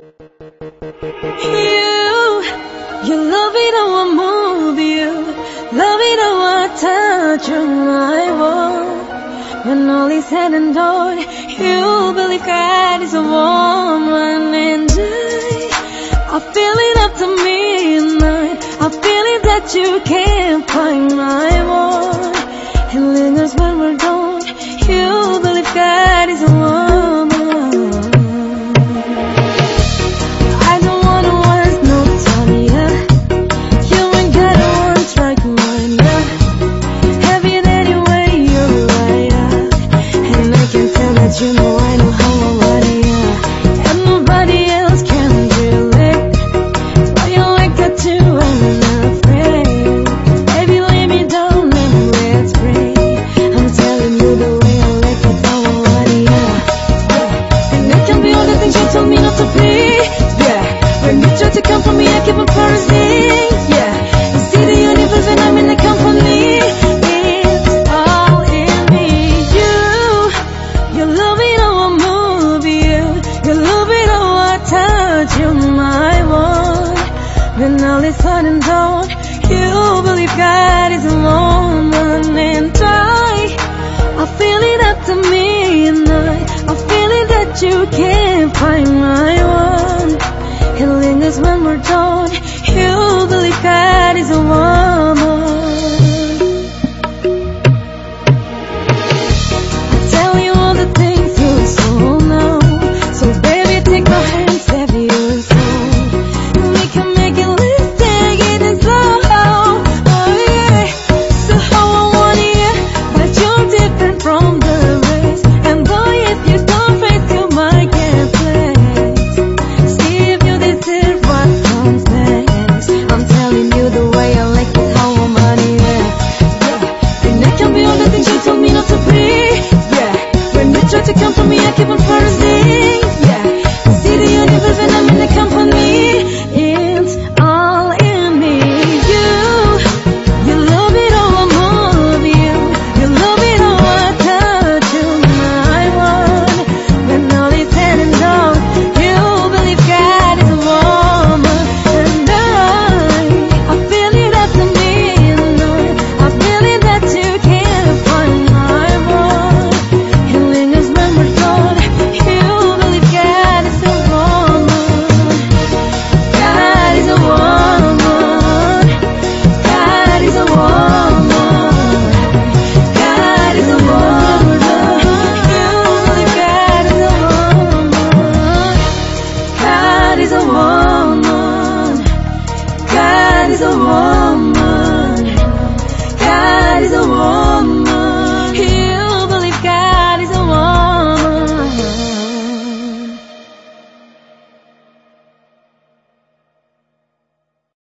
You, you love it how I move you, love it how I touch you, I want. When all is said and done, you believe God is a woman and I, I feel it up to midnight. I feel it that you can't find my is fun and don't you believe God is a woman and I I feel it up to me and I I feel it that you can't find my one. It lingers when we're done.